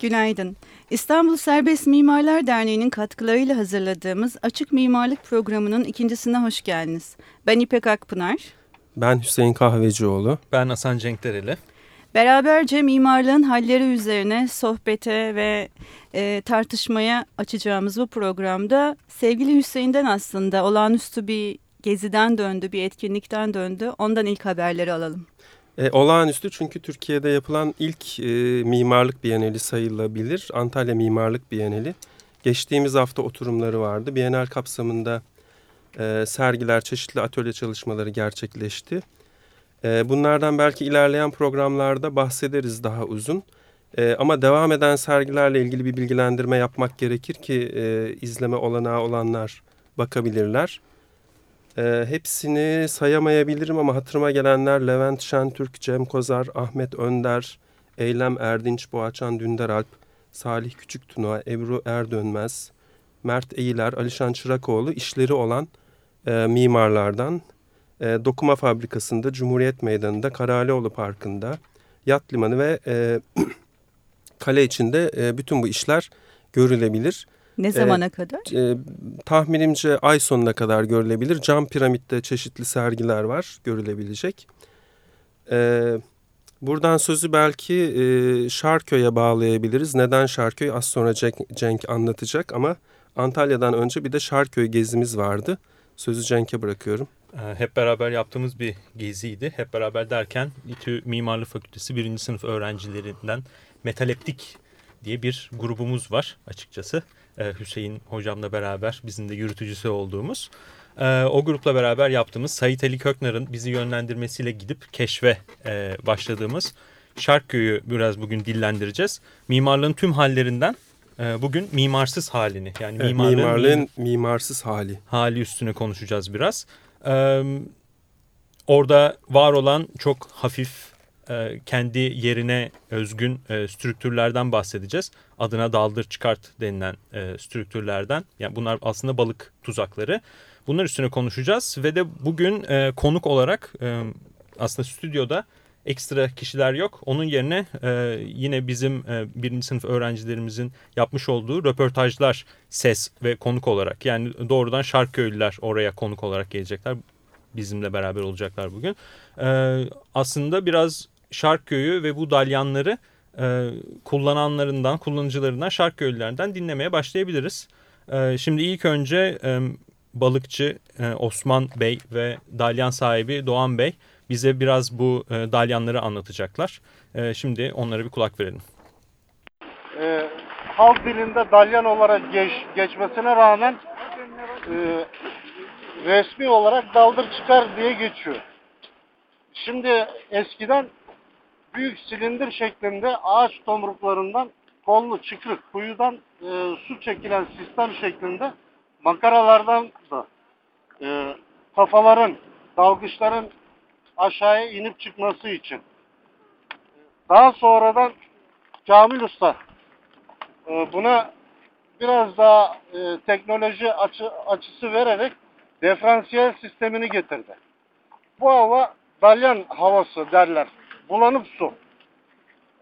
Günaydın. İstanbul Serbest Mimarlar Derneği'nin katkılarıyla hazırladığımız Açık Mimarlık Programı'nın ikincisine hoş geldiniz. Ben İpek Akpınar. Ben Hüseyin Kahvecioğlu. Ben Hasan Cenkdereli. Beraberce mimarlığın halleri üzerine sohbete ve e, tartışmaya açacağımız bu programda sevgili Hüseyin'den aslında olağanüstü bir geziden döndü, bir etkinlikten döndü. Ondan ilk haberleri alalım. E, olağanüstü çünkü Türkiye'de yapılan ilk e, mimarlık bienali sayılabilir. Antalya Mimarlık Bienali. Geçtiğimiz hafta oturumları vardı. Bienal kapsamında e, sergiler, çeşitli atölye çalışmaları gerçekleşti. E, bunlardan belki ilerleyen programlarda bahsederiz daha uzun. E, ama devam eden sergilerle ilgili bir bilgilendirme yapmak gerekir ki e, izleme olanağı olanlar bakabilirler. E, hepsini sayamayabilirim ama hatırıma gelenler Levent Şentürk, Cem Kozar, Ahmet Önder, Eylem Erdinç, Boğaçan Dündaralp, Salih Küçüktuna, Ebru Erdönmez, Mert Eyiler, Alişan Çırakoğlu işleri olan e, mimarlardan e, dokuma fabrikasında, Cumhuriyet Meydanı'nda, Karalioğlu Parkı'nda, Yat Limanı ve e, kale içinde e, bütün bu işler görülebilir. Ne zamana ee, kadar? E, tahminimce ay sonuna kadar görülebilir. Cam piramitte çeşitli sergiler var görülebilecek. E, buradan sözü belki e, Şarköy'e bağlayabiliriz. Neden Şarköy? Az sonra Cenk, Cenk anlatacak ama Antalya'dan önce bir de Şarköy gezimiz vardı. Sözü Cenk'e bırakıyorum. Hep beraber yaptığımız bir geziydi. Hep beraber derken İTÜ Mimarlık Fakültesi birinci sınıf öğrencilerinden Metaleptik diye bir grubumuz var açıkçası. E, Hüseyin hocamla beraber bizim de yürütücüsü olduğumuz. E, o grupla beraber yaptığımız Sait Ali Köknar'ın bizi yönlendirmesiyle gidip keşfe e, başladığımız Şarkköy'ü biraz bugün dillendireceğiz. Mimarlığın tüm hallerinden bugün mimarsız halini yani evet, mimarlığın, mimarlığın mimarsız hali hali üstüne konuşacağız biraz. Orada var olan çok hafif e, kendi yerine özgün e, strüktürlerden bahsedeceğiz. Adına daldır çıkart denilen e, strüktürlerden. Yani bunlar aslında balık tuzakları. Bunlar üstüne konuşacağız ve de bugün konuk olarak aslında stüdyoda ekstra kişiler yok. Onun yerine yine bizim birinci sınıf öğrencilerimizin yapmış olduğu röportajlar ses ve konuk olarak. Yani doğrudan Şarköylüler oraya konuk olarak gelecekler. Bizimle beraber olacaklar bugün. E, aslında biraz Şarkköy'ü ve bu dalyanları e, kullananlarından, kullanıcılarından, Şarkköylülerden dinlemeye başlayabiliriz. E, şimdi ilk önce e, balıkçı e, Osman Bey ve dalyan sahibi Doğan Bey bize biraz bu e, dalyanları anlatacaklar. E, şimdi onlara bir kulak verelim. E, halk dilinde dalyan olarak geç, geçmesine rağmen e, resmi olarak daldır çıkar diye geçiyor. Şimdi eskiden büyük silindir şeklinde ağaç tomruklarından kollu çıkrık kuyudan e, su çekilen sistem şeklinde makaralardan da e, kafaların, dalgıçların aşağıya inip çıkması için. Daha sonradan Kamil Usta e, buna biraz daha e, teknoloji açı, açısı vererek diferansiyel sistemini getirdi. Bu hava dalyan havası derler bulanık su.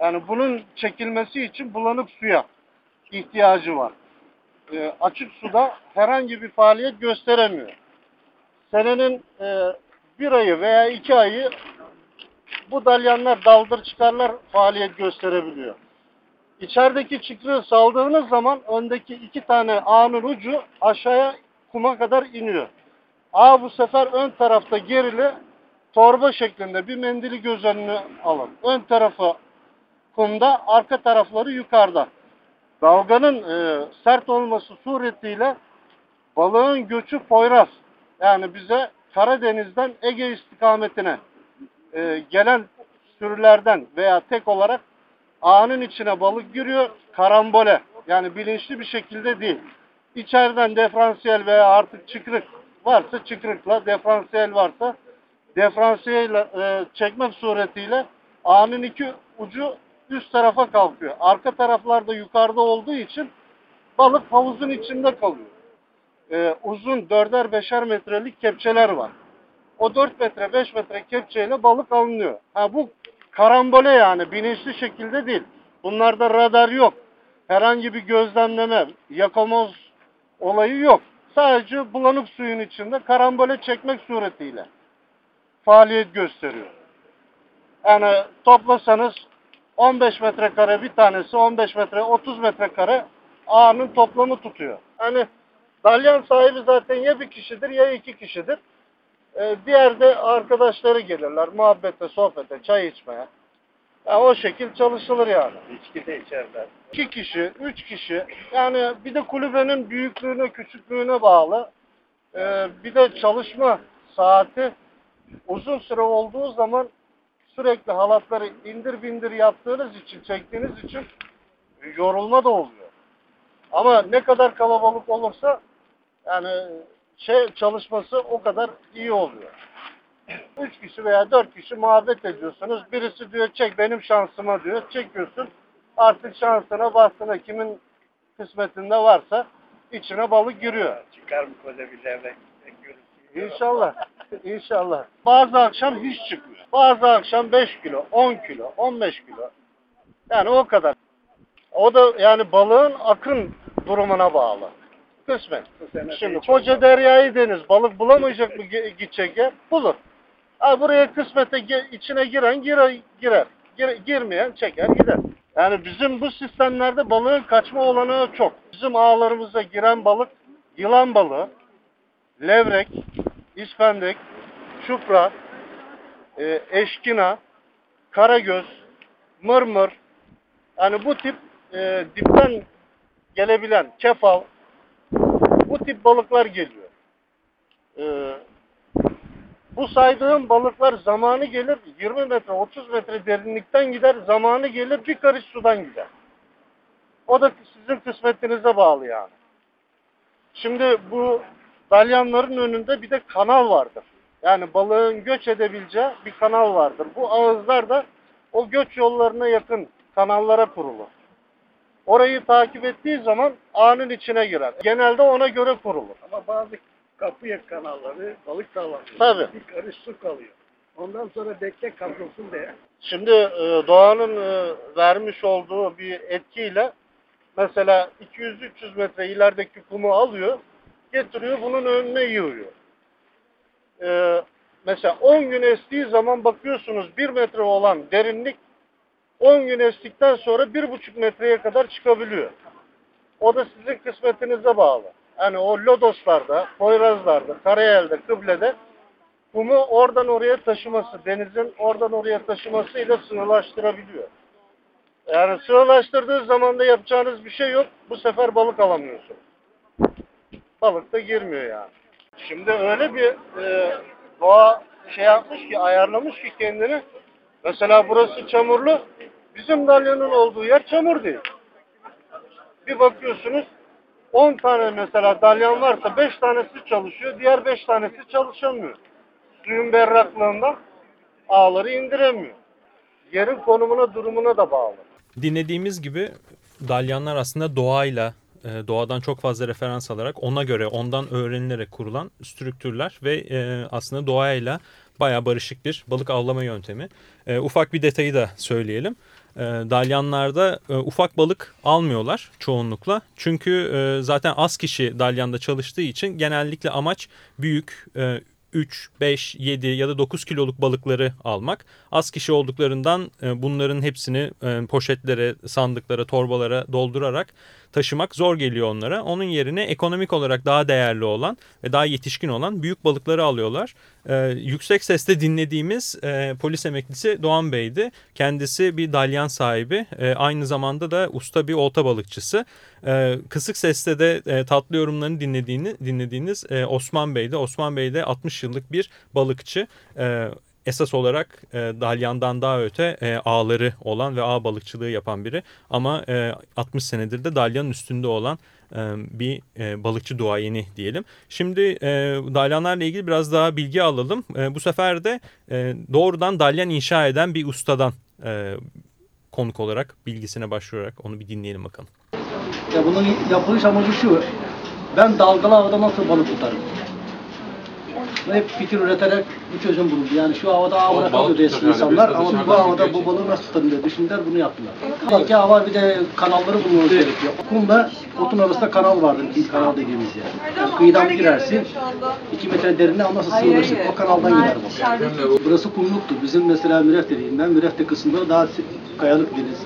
Yani bunun çekilmesi için bulanık suya ihtiyacı var. E, açık suda herhangi bir faaliyet gösteremiyor. Senenin e, bir ayı veya iki ayı bu dalyanlar daldır çıkarlar faaliyet gösterebiliyor. İçerideki çıkrığı saldığınız zaman öndeki iki tane ağının ucu aşağıya kuma kadar iniyor. Ağ bu sefer ön tarafta gerili torba şeklinde bir mendili göz önüne alın. Ön tarafı kumda, arka tarafları yukarıda. Dalganın e, sert olması suretiyle balığın göçü Poyraz. Yani bize Karadeniz'den Ege istikametine e, gelen sürülerden veya tek olarak ağının içine balık giriyor. Karambole yani bilinçli bir şekilde değil. İçeriden diferansiyel veya artık çıkrık varsa çıkrıkla, diferansiyel varsa diferansiyeyle e, çekmek suretiyle ağının iki ucu üst tarafa kalkıyor. Arka taraflarda yukarıda olduğu için balık havuzun içinde kalıyor. E, uzun dörder beşer metrelik kepçeler var. O 4 metre 5 metre kepçeyle balık alınıyor. Ha bu karambole yani bilinçli şekilde değil. Bunlarda radar yok. herhangi bir gözlemleme, yakamoz olayı yok. Sadece bulanık suyun içinde karambole çekmek suretiyle faaliyet gösteriyor. Yani toplasanız 15 metrekare bir tanesi 15 metre 30 metrekare ağının toplamı tutuyor. Hani dalyan sahibi zaten ya bir kişidir ya iki kişidir. Ee, diğer de arkadaşları gelirler muhabbete, sohbete, çay içmeye. Yani o şekil çalışılır yani. İçki de içerler. İki kişi, üç kişi. Yani bir de kulübenin büyüklüğüne, küçüklüğüne bağlı. Ee, bir de çalışma saati uzun süre olduğu zaman sürekli halatları indir bindir yaptığınız için, çektiğiniz için yorulma da oluyor. Ama ne kadar kalabalık olursa yani şey çalışması o kadar iyi oluyor. Üç kişi veya dört kişi muhabbet ediyorsunuz. Birisi diyor çek benim şansıma diyor. Çekiyorsun. Artık şansına bastığına kimin kısmetinde varsa içine balık giriyor. Çıkar mı koca bir levrek? İnşallah. İnşallah. Bazı akşam hiç çıkmıyor. Bazı akşam 5 kilo, 10 kilo, 15 kilo. Yani o kadar. O da yani balığın akın durumuna bağlı. Kısmen. Şimdi koca deryayı deniz balık bulamayacak mı gidecek yer? Bulur. Ha buraya kısmete içine giren girer, girer. Gir- girmeyen çeker gider. Yani bizim bu sistemlerde balığın kaçma olanağı çok. Bizim ağlarımıza giren balık yılan balığı, levrek, ispendek, çupra, e, eşkina, karagöz, mırmır. Yani bu tip e, dipten gelebilen kefal, bu tip balıklar geliyor. Ee, bu saydığım balıklar zamanı gelir 20 metre 30 metre derinlikten gider zamanı gelir bir karış sudan gider. O da sizin kısmetinize bağlı yani. Şimdi bu dalyanların önünde bir de kanal vardır. Yani balığın göç edebileceği bir kanal vardır. Bu ağızlar da o göç yollarına yakın kanallara kurulur. Orayı takip ettiği zaman ağının içine girer. Genelde ona göre kurulur. Ama bazı kapıya kanalları balık da alamıyor. Tabii. Bir karış su kalıyor. Ondan sonra bekle kavrulsun diye. Şimdi e, doğanın e, vermiş olduğu bir etkiyle mesela 200-300 metre ilerideki kumu alıyor, getiriyor bunun önüne yığıyor. E, mesela 10 gün estiği zaman bakıyorsunuz 1 metre olan derinlik 10 gün estikten sonra 1,5 metreye kadar çıkabiliyor. O da sizin kısmetinize bağlı. Yani o lodoslarda, poyrazlarda, karayelde, kıblede kumu oradan oraya taşıması, denizin oradan oraya taşımasıyla sığlaştırabiliyor. Yani sığlaştırdığı zaman da yapacağınız bir şey yok. Bu sefer balık alamıyorsun. Balık da girmiyor yani. Şimdi öyle bir e, doğa şey yapmış ki, ayarlamış ki kendini. Mesela burası çamurlu. Bizim dalyanın olduğu yer çamur değil. Bir bakıyorsunuz 10 tane mesela dalyan varsa 5 tanesi çalışıyor, diğer 5 tanesi çalışamıyor suyun berraklığından ağları indiremiyor. Yerin konumuna, durumuna da bağlı. Dinlediğimiz gibi dalyanlar aslında doğayla, e, doğadan çok fazla referans alarak ona göre, ondan öğrenilerek kurulan strüktürler ve e, aslında doğayla bayağı barışık bir balık avlama yöntemi. E, ufak bir detayı da söyleyelim. E, dalyanlarda ufak balık almıyorlar çoğunlukla. Çünkü zaten az kişi dalyanda çalıştığı için genellikle amaç büyük, e, 3, 5, 7 ya da 9 kiloluk balıkları almak. Az kişi olduklarından bunların hepsini poşetlere, sandıklara, torbalara doldurarak taşımak zor geliyor onlara. Onun yerine ekonomik olarak daha değerli olan ve daha yetişkin olan büyük balıkları alıyorlar. Ee, yüksek sesle dinlediğimiz e, polis emeklisi Doğan Bey'di. Kendisi bir dalyan sahibi. E, aynı zamanda da usta bir olta balıkçısı. E, kısık sesle de e, tatlı yorumlarını dinlediğini, dinlediğiniz e, Osman Bey'di. Osman Bey de 60 yıllık bir balıkçı. E, esas olarak e, dalyandan daha öte e, ağları olan ve ağ balıkçılığı yapan biri. Ama e, 60 senedir de dalyanın üstünde olan e, bir e, balıkçı duayeni diyelim. Şimdi e, dalyanlarla ilgili biraz daha bilgi alalım. E, bu sefer de e, doğrudan dalyan inşa eden bir ustadan e, konuk olarak bilgisine başvurarak onu bir dinleyelim bakalım. Ya bunun yapılış amacı şu. Ben dalgalı havada nasıl balık tutarım? Hep fikir üreterek bu çözüm bulundu. Yani şu havada ağ bırakamıyordu eski insanlar ama bu havada bu balığı nasıl tutarım diye düşündüler bunu yaptılar. İki ağ var bir de kanalları bulmamız gerekiyor. Kumla otun arasında kanal vardır ikinci kanal dediğimiz yer. Yani kıyıdan girersin 2 metre derine ama nasıl sığınırsın o kanaldan gider bu. Burası kumluktu. Bizim mesela Müref dediğim ben Mürefte kısmında daha kayalık deniz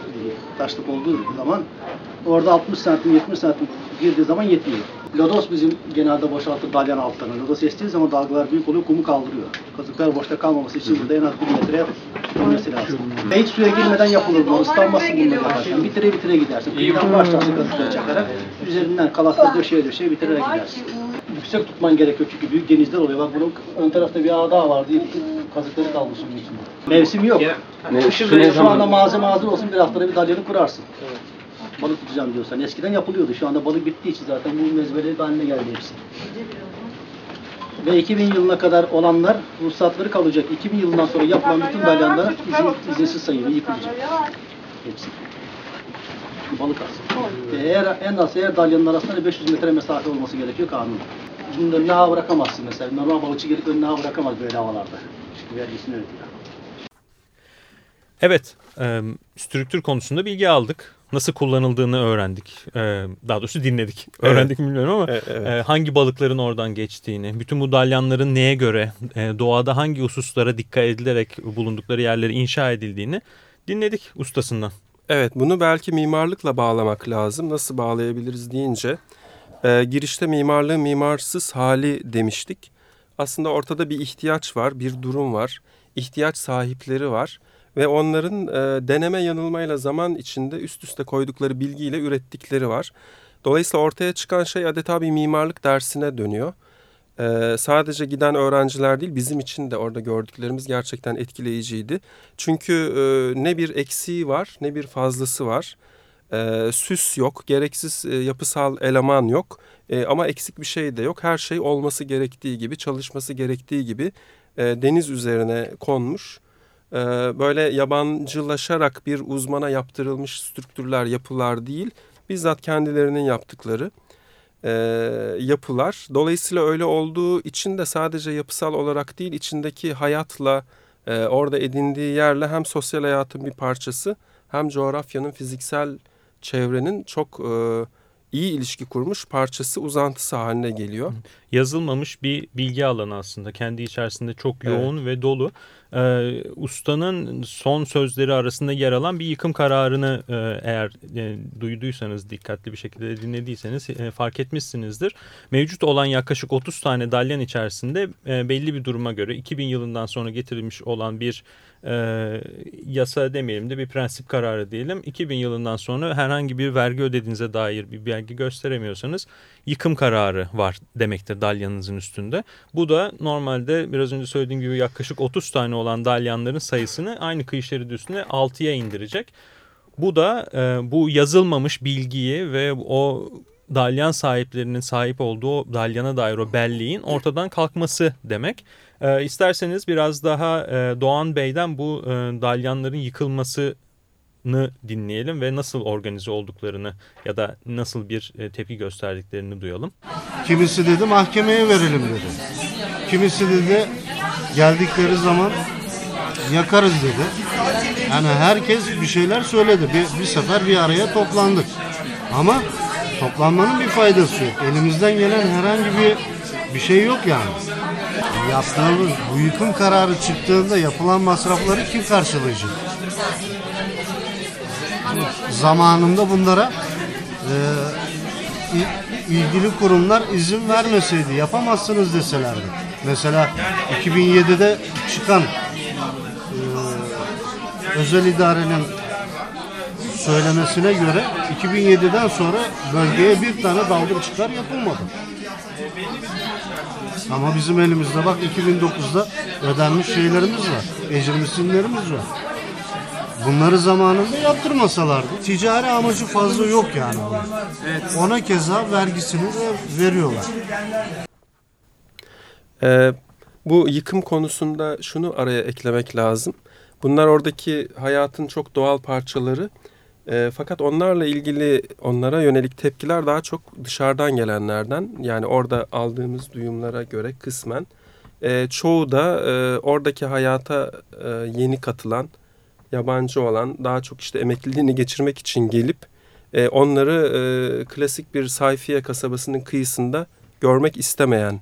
taşlık olduğu zaman orada 60 santim 70 santim girdiği zaman yetmiyor. Lodos bizim genelde boşaltır dalyan altlarına. Lodos estiği zaman dalgalar büyük oluyor, kumu kaldırıyor. Kazıklar boşta kalmaması için burada en az bir metre olması lazım. Ve hiç suya girmeden yapılır bu. Islanmasın bununla yaparken. Bitire bitire gidersin. Kıyıdan başlarsın kazıkları çakarak. Üzerinden kalasları döşeye döşeye bitirerek gidersin. Yüksek tutman gerekiyor çünkü büyük denizler oluyor. Bak bunun ön tarafta bir ağ daha vardı. Kazıkları kaldı suyun içinde. Mevsim yok. Kışın şu anda malzeme hazır olsun bir haftada bir dalyanı kurarsın balık tutacağım diyorsan. Eskiden yapılıyordu. Şu anda balık bittiği için zaten bu mezbele haline geldi hepsi. Ve 2000 yılına kadar olanlar ruhsatları kalacak. 2000 yılından sonra yapılan bütün dalyanlar izin, izinsiz sayılır, yıkılacak. Hepsi. Balık aslında. Eğer, en az eğer dalyanın arasında 500 metre mesafe olması gerekiyor kanun. Bunun önüne ağ bırakamazsın mesela. Normal balıkçı gelip önüne ağ bırakamaz böyle havalarda. Çünkü vergisini ödüyor. Evet, e, strüktür konusunda bilgi aldık. Nasıl kullanıldığını öğrendik. E, daha doğrusu dinledik. Evet. Öğrendik mi bilmiyorum ama Evet, evet. e, hangi balıkların oradan geçtiğini, bütün bu dalyanların neye göre, e, doğada hangi hususlara dikkat edilerek bulundukları yerleri inşa edildiğini dinledik ustasından. Evet bunu belki mimarlıkla bağlamak lazım. Nasıl bağlayabiliriz deyince e, girişte mimarlığı mimarsız hali demiştik. Aslında ortada bir ihtiyaç var, bir durum var. ihtiyaç sahipleri var ve onların e, deneme yanılmayla zaman içinde üst üste koydukları bilgiyle ürettikleri var. Dolayısıyla ortaya çıkan şey adeta bir mimarlık dersine dönüyor. Ee, sadece giden öğrenciler değil bizim için de orada gördüklerimiz gerçekten etkileyiciydi. Çünkü e, ne bir eksiği var ne bir fazlası var. Ee, süs yok, gereksiz e, yapısal eleman yok E, ama eksik bir şey de yok. Her şey olması gerektiği gibi, çalışması gerektiği gibi e, deniz üzerine konmuş. E, böyle yabancılaşarak bir uzmana yaptırılmış strüktürler, yapılar değil, bizzat kendilerinin yaptıkları e, yapılar. Dolayısıyla öyle olduğu için de sadece yapısal olarak değil içindeki hayatla e, orada edindiği yerle hem sosyal hayatın bir parçası hem coğrafyanın fiziksel çevrenin çok e, iyi ilişki kurmuş parçası uzantısı haline geliyor. Yazılmamış bir bilgi alanı aslında kendi içerisinde çok yoğun ve dolu. Ee, ustanın son sözleri arasında yer alan bir yıkım kararını e, eğer e, duyduysanız dikkatli bir şekilde dinlediyseniz e, fark etmişsinizdir. Mevcut olan yaklaşık 30 tane dalyan içerisinde e, belli bir duruma göre 2000 yılından sonra getirilmiş olan bir e, yasa demeyelim de bir prensip kararı diyelim. 2000 yılından sonra herhangi bir vergi ödediğinize dair bir belge gösteremiyorsanız yıkım kararı var demektir dalyanınızın üstünde. Bu da normalde biraz önce söylediğim gibi yaklaşık 30 tane olan dalyanların sayısını aynı kıyı şeridi üstüne 6'ya indirecek. Bu da e, bu yazılmamış bilgiyi ve o dalyan sahiplerinin sahip olduğu dalyana dair o belleğin ortadan kalkması demek. E, isterseniz biraz daha e, Doğan Bey'den bu e, dalyanların yıkılmasını dinleyelim ve nasıl organize olduklarını ya da nasıl bir e, tepki gösterdiklerini duyalım. Kimisi dedi mahkemeye verelim dedi. Kimisi dedi geldikleri zaman yakarız dedi. Yani herkes bir şeyler söyledi. Bir, bir sefer bir araya toplandık. Ama toplanmanın bir faydası yok. Elimizden gelen herhangi bir bir şey yok yani. Yaptığımız bu yıkım kararı çıktığında yapılan masrafları kim karşılayacak? Zamanında bunlara e, il- ilgili kurumlar izin vermeseydi yapamazsınız deselerdi. Mesela 2007'de çıkan e, özel idarenin söylemesine göre 2007'den sonra bölgeye bir tane dalgıç çıkar yapılmadı. Ama bizim elimizde bak 2009'da ödenmiş şeylerimiz var. Ecir misinlerimiz var. Bunları zamanında yaptırmasalardı. Ticari amacı fazla yok yani. bunun. Ona keza vergisini de veriyorlar. Ee, bu yıkım konusunda şunu araya eklemek lazım. Bunlar oradaki hayatın çok doğal parçaları. Ee, fakat onlarla ilgili onlara yönelik tepkiler daha çok dışarıdan gelenlerden. Yani orada aldığımız duyumlara göre kısmen E, çoğu da e, oradaki hayata e, yeni katılan, yabancı olan, daha çok işte emekliliğini geçirmek için gelip e, onları e, klasik bir sayfiye kasabasının kıyısında görmek istemeyen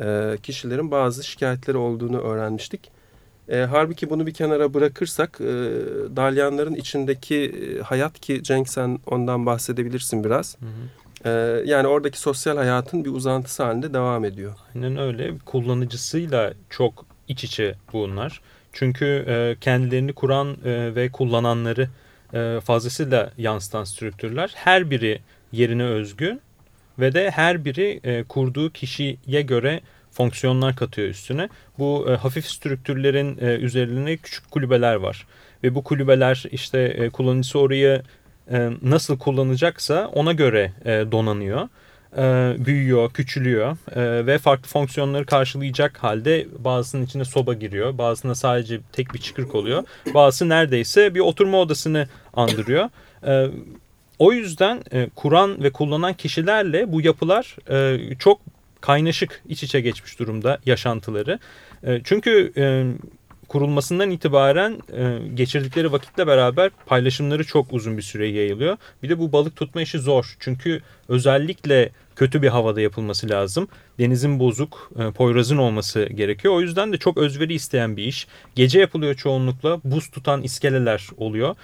e, kişilerin bazı şikayetleri olduğunu öğrenmiştik. E, halbuki bunu bir kenara bırakırsak e, dalyanların içindeki e, hayat ki Cenk sen ondan bahsedebilirsin biraz. Hı hı. E, yani oradaki sosyal hayatın bir uzantısı halinde devam ediyor. Aynen öyle. Kullanıcısıyla çok iç içe bunlar. Çünkü e, kendilerini kuran e, ve kullananları e, fazlasıyla yansıtan strüktürler. Her biri yerine özgü ve de her biri e, kurduğu kişiye göre fonksiyonlar katıyor üstüne. Bu e, hafif strüktürlerin e, üzerine küçük kulübeler var. Ve bu kulübeler işte e, kullanıcısı orayı e, nasıl kullanacaksa ona göre e, donanıyor. E, büyüyor, küçülüyor e, ve farklı fonksiyonları karşılayacak halde bazısının içine soba giriyor. Bazısında sadece tek bir çıkırık oluyor. Bazısı neredeyse bir oturma odasını andırıyor. E, o yüzden e, kuran ve kullanan kişilerle bu yapılar e, çok kaynaşık iç içe geçmiş durumda yaşantıları. E, çünkü e, kurulmasından itibaren e, geçirdikleri vakitle beraber paylaşımları çok uzun bir süre yayılıyor. Bir de bu balık tutma işi zor. Çünkü özellikle kötü bir havada yapılması lazım. Denizin bozuk, e, poyrazın olması gerekiyor. O yüzden de çok özveri isteyen bir iş. Gece yapılıyor çoğunlukla. Buz tutan iskeleler oluyor.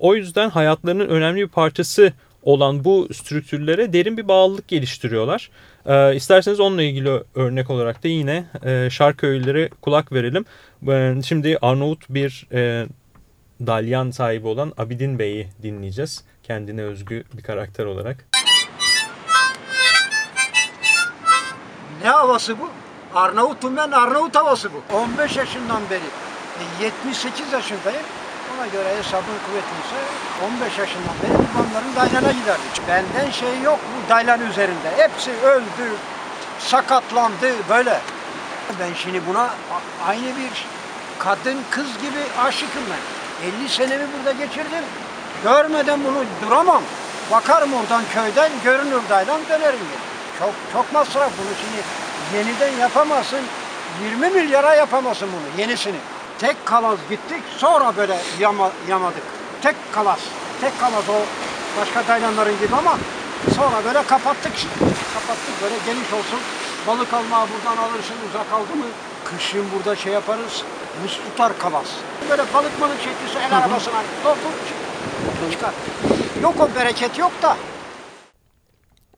O yüzden hayatlarının önemli bir parçası olan bu strüktürlere derin bir bağlılık geliştiriyorlar. E, isterseniz onunla ilgili örnek olarak da yine e, şarkı kulak verelim. E, şimdi Arnavut bir e, dalyan sahibi olan Abidin Bey'i dinleyeceğiz. Kendine özgü bir karakter olarak. Ne havası bu? Arnavut'um ben Arnavut havası bu. 15 yaşından beri 78 e, yaşındayım. Ona göre hesabın kuvvetliyse 15 yaşından beri babamların daylana giderdi. Benden şey yok bu daylan üzerinde. Hepsi öldü, sakatlandı böyle. Ben şimdi buna aynı bir kadın kız gibi aşıkım ben. 50 senemi burada geçirdim. Görmeden bunu duramam. Bakarım oradan köyden görünür daylan dönerim. Yani. Çok çok masraf bunu şimdi yeniden yapamazsın. 20 milyara yapamazsın bunu yenisini. Tek kalas gittik sonra böyle yama, yamadık. Tek kalas. Tek kalas o başka Taylandların gibi ama sonra böyle kapattık işte. Kapattık böyle geniş olsun. Balık alma buradan alırsın uzak aldı mı kışın burada şey yaparız. Buz tutar kalas. Böyle balık balık çekiyorsun el arabasına doldur çıkar. Yok o bereket yok da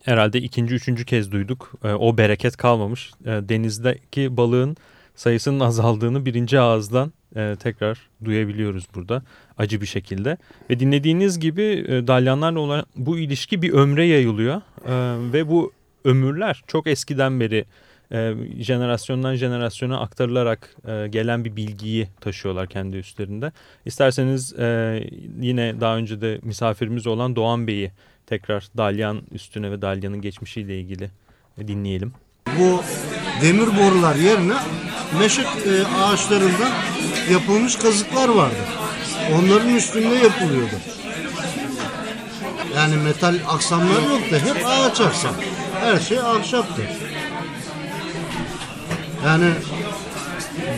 herhalde ikinci, üçüncü kez duyduk. E, o bereket kalmamış. E, denizdeki balığın sayısının azaldığını birinci ağızdan e, tekrar duyabiliyoruz burada acı bir şekilde. Ve dinlediğiniz gibi e, dalyanlarla olan bu ilişki bir ömre yayılıyor. E, ve bu ömürler çok eskiden beri e, jenerasyondan jenerasyona aktarılarak e, gelen bir bilgiyi taşıyorlar kendi üstlerinde. İsterseniz e, yine daha önce de misafirimiz olan Doğan Bey'i tekrar Dalyan üstüne ve Dalyan'ın geçmişiyle ilgili dinleyelim. Bu demir borular yerine meşe e, ağaçlarından yapılmış kazıklar vardı. Onların üstünde yapılıyordu. Yani metal aksamlar yoktu. Hep ağaç aksam. Her şey ahşaptı. Yani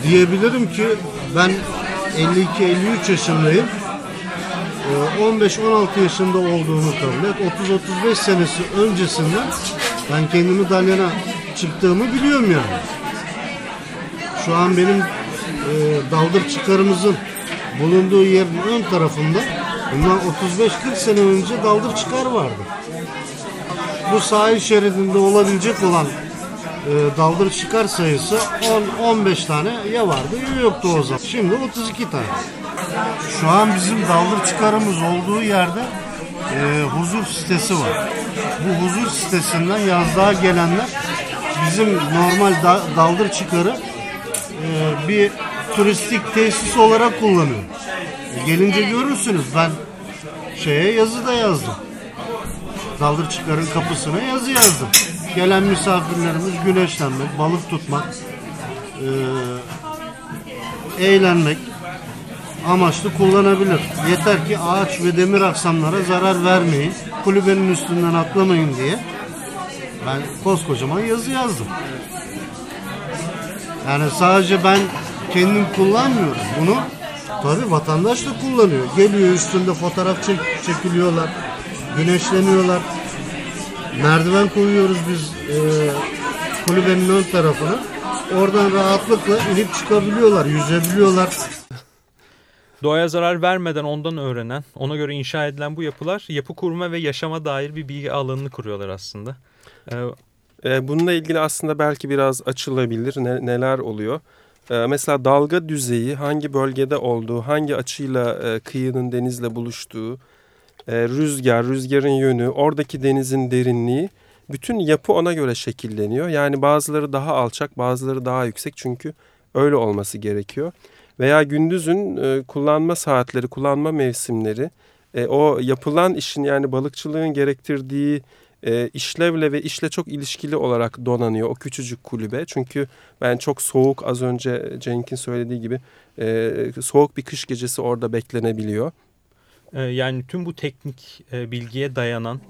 diyebilirim ki ben 52-53 yaşındayım. 15-16 ee, yaşında olduğunu kabul et. 30-35 senesi öncesinden ben kendimi Dalyan'a çıktığımı biliyorum yani. Şu an benim e, daldır çıkarımızın bulunduğu yerin ön tarafında bundan 35-40 sene önce daldır çıkar vardı. Bu sahil şeridinde olabilecek olan e, daldır çıkar sayısı 10-15 tane ya vardı ya yoktu o zaman. Şimdi 32 tane. Şu an bizim daldır çıkarımız olduğu yerde e, huzur sitesi var. Bu huzur sitesinden yazlığa gelenler bizim normal da, daldır çıkarı e, bir turistik tesis olarak kullanıyor. E, gelince görürsünüz ben şeye yazı da yazdım. Daldır çıkarın kapısına yazı yazdım. Gelen misafirlerimiz güneşlenmek, balık tutmak, e, eğlenmek, amaçlı kullanabilir. Yeter ki ağaç ve demir aksamlara zarar vermeyin. Kulübenin üstünden atlamayın diye ben koskocaman yazı yazdım. Yani sadece ben kendim kullanmıyorum. Bunu tabii vatandaş da kullanıyor. Geliyor üstünde fotoğraf çek, çekiliyorlar. Güneşleniyorlar. Merdiven koyuyoruz biz e, kulübenin ön tarafına. Oradan rahatlıkla inip çıkabiliyorlar, yüzebiliyorlar. Doğaya zarar vermeden ondan öğrenen, ona göre inşa edilen bu yapılar yapı kurma ve yaşama dair bir bilgi alanını kuruyorlar aslında. Ee, bununla ilgili aslında belki biraz açılabilir ne, neler oluyor. Ee, mesela dalga düzeyi hangi bölgede olduğu, hangi açıyla e, kıyının denizle buluştuğu, e, rüzgar, rüzgarın yönü, oradaki denizin derinliği bütün yapı ona göre şekilleniyor. Yani bazıları daha alçak, bazıları daha yüksek çünkü öyle olması gerekiyor. Veya gündüzün e, kullanma saatleri, kullanma mevsimleri, o yapılan işin yani balıkçılığın gerektirdiği e, işlevle ve işle çok ilişkili olarak donanıyor o küçücük kulübe. Çünkü ben çok soğuk az önce Cenk'in söylediği gibi e, soğuk bir kış gecesi orada beklenebiliyor. E, yani tüm bu teknik e, bilgiye dayanan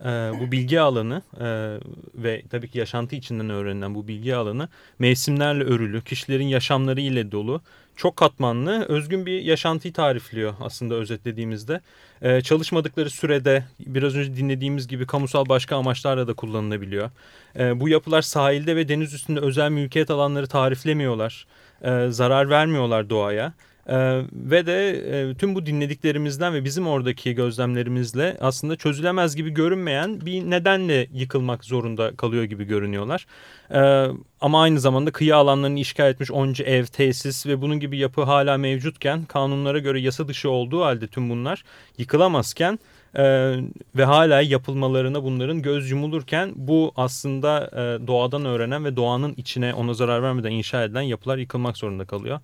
e, bu bilgi alanı e, ve tabii ki yaşantı içinden öğrenilen bu bilgi alanı mevsimlerle örülü, kişilerin yaşamları ile dolu, çok katmanlı, özgün bir yaşantıyı tarifliyor aslında özetlediğimizde. Ee, çalışmadıkları sürede biraz önce dinlediğimiz gibi kamusal başka amaçlarla da kullanılabiliyor. Ee, bu yapılar sahilde ve deniz üstünde özel mülkiyet alanları tariflemiyorlar, ee, zarar vermiyorlar doğaya. Ee, ve de e, tüm bu dinlediklerimizden ve bizim oradaki gözlemlerimizle aslında çözülemez gibi görünmeyen bir nedenle yıkılmak zorunda kalıyor gibi görünüyorlar. Ee, ama aynı zamanda kıyı alanlarını işgal etmiş onca ev, tesis ve bunun gibi yapı hala mevcutken kanunlara göre yasa dışı olduğu halde tüm bunlar yıkılamazken e, ve hala yapılmalarına bunların göz yumulurken bu aslında e, doğadan öğrenen ve doğanın içine ona zarar vermeden inşa edilen yapılar yıkılmak zorunda kalıyor.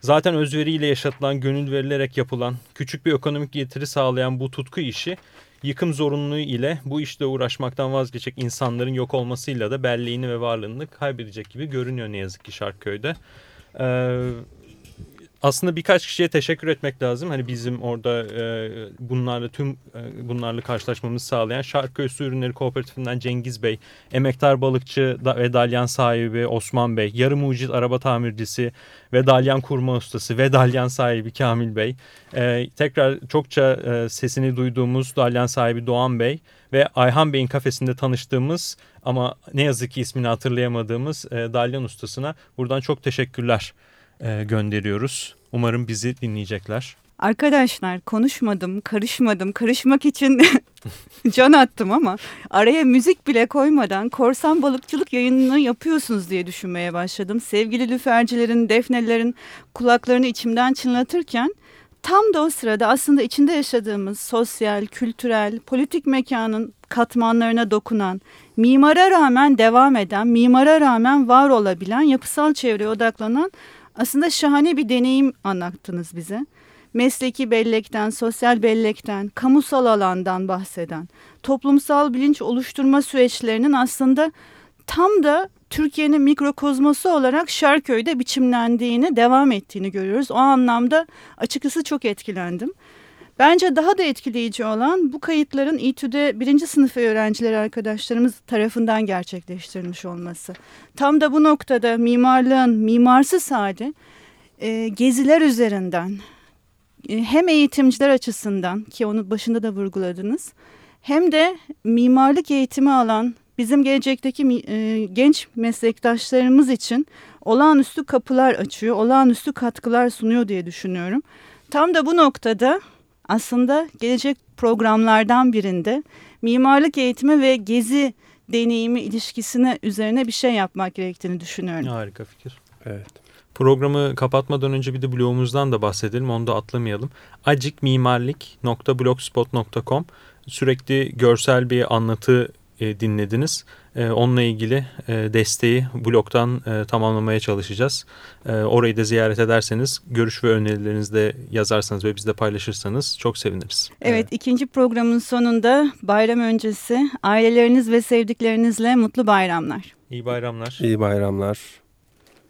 Zaten özveriyle yaşatılan, gönül verilerek yapılan, küçük bir ekonomik getiri sağlayan bu tutku işi yıkım zorunluluğu ile bu işle uğraşmaktan vazgeçecek insanların yok olmasıyla da belleğini ve varlığını kaybedecek gibi görünüyor ne yazık ki Şarkköy'de. Ee, aslında birkaç kişiye teşekkür etmek lazım. Hani bizim orada e, bunlarla tüm e, bunlarla karşılaşmamızı sağlayan Şarköy Su Ürünleri Kooperatifinden Cengiz Bey, emektar balıkçı ve dalyan sahibi Osman Bey, yarı mucit araba tamircisi ve dalyan kurma ustası ve dalyan sahibi Kamil Bey, e, tekrar çokça e, sesini duyduğumuz dalyan sahibi Doğan Bey ve Ayhan Bey'in kafesinde tanıştığımız ama ne yazık ki ismini hatırlayamadığımız e, dalyan ustasına buradan çok teşekkürler e, gönderiyoruz. Umarım bizi dinleyecekler. Arkadaşlar konuşmadım, karışmadım. Karışmak için can attım ama araya müzik bile koymadan korsan balıkçılık yayınını yapıyorsunuz diye düşünmeye başladım. Sevgili lüfercilerin, defnelerin kulaklarını içimden çınlatırken tam da o sırada aslında içinde yaşadığımız sosyal, kültürel, politik mekanın katmanlarına dokunan, mimara rağmen devam eden, mimara rağmen var olabilen, yapısal çevreye odaklanan aslında şahane bir deneyim anlattınız bize. Mesleki bellekten, sosyal bellekten, kamusal alandan bahseden, toplumsal bilinç oluşturma süreçlerinin aslında tam da Türkiye'nin mikrokozmosu olarak Şarköy'de biçimlendiğini, devam ettiğini görüyoruz. O anlamda açıkçası çok etkilendim. Bence daha da etkileyici olan bu kayıtların İTÜ'de birinci sınıf öğrencileri arkadaşlarımız tarafından gerçekleştirilmiş olması. Tam da bu noktada mimarlığın mimarsız hali e, geziler üzerinden e, hem eğitimciler açısından ki onu başında da vurguladınız hem de mimarlık eğitimi alan bizim gelecekteki e, genç meslektaşlarımız için olağanüstü kapılar açıyor, olağanüstü katkılar sunuyor diye düşünüyorum. Tam da bu noktada aslında gelecek programlardan birinde mimarlık eğitimi ve gezi deneyimi ilişkisine üzerine bir şey yapmak gerektiğini düşünüyorum. Harika fikir. Evet. Programı kapatmadan önce bir de blogumuzdan da bahsedelim. Onu da atlamayalım. acikmimarlik.blogspot.com Sürekli görsel bir anlatı e, dinlediniz. E, onunla ilgili e, desteği bloktan e, tamamlamaya çalışacağız. E, orayı da ziyaret ederseniz, görüş ve önerilerinizi de yazarsanız ve bizle paylaşırsanız çok seviniriz. Evet, evet, ikinci programın sonunda bayram öncesi aileleriniz ve sevdiklerinizle mutlu bayramlar. İyi bayramlar. İyi bayramlar.